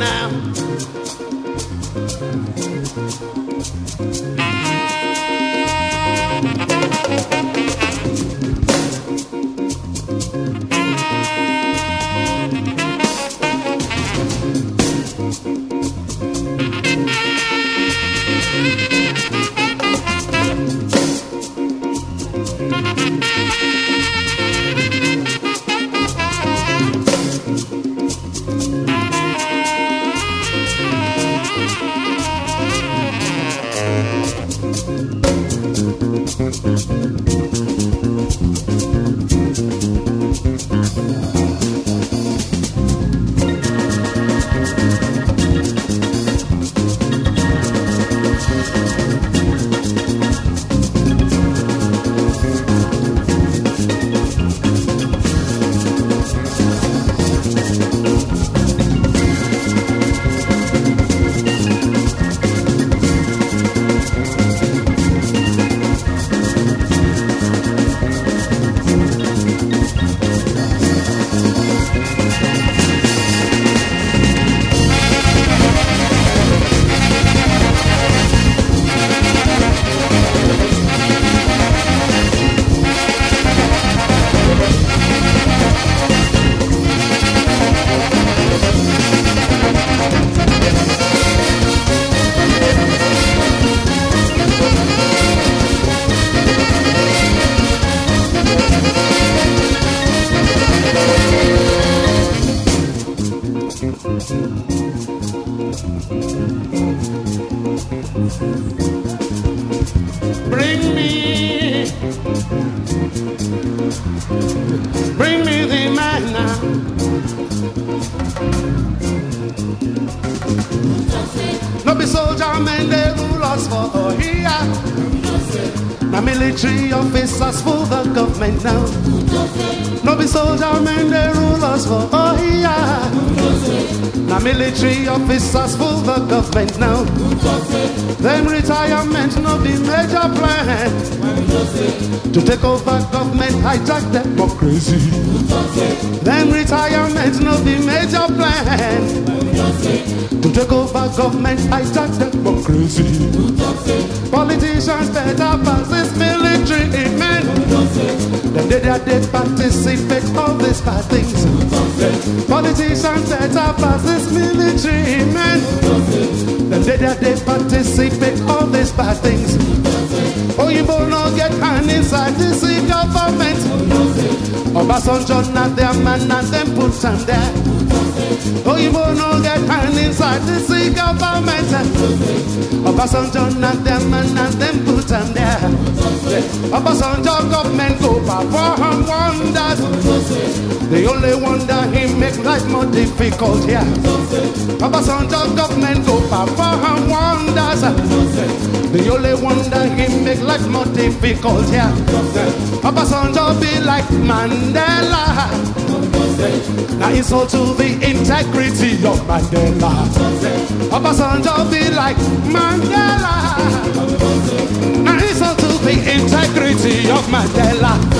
now. Musik rule yeah. Now military officers for the government now. No be soldier men they rule us for here. Now military officers for the government now. Them retirement no be major plan to take over government hijack democracy. Them retirement no the major plan to take over government hijack democracy. Politicians better pass this military men. Them they, they, they participate all these bad things. Politicians better pass this military men. Them they, they, they participate all these bad things. Oh, you will not get hand inside this government. Obasanjo na their man and them put them there. Oyinbo no get hand inside this government. Obasanjo na their man and them put them there. Obasanjo government go perform wonders. The only wonder he make life more difficult here. Obasanjo government go perform wonders. The only one that he make life more difficult yeah. Papa Obasanjo be like Mandela. Now insult to the integrity of Mandela. Obasanjo be like Mandela. Now insult to the integrity of Mandela.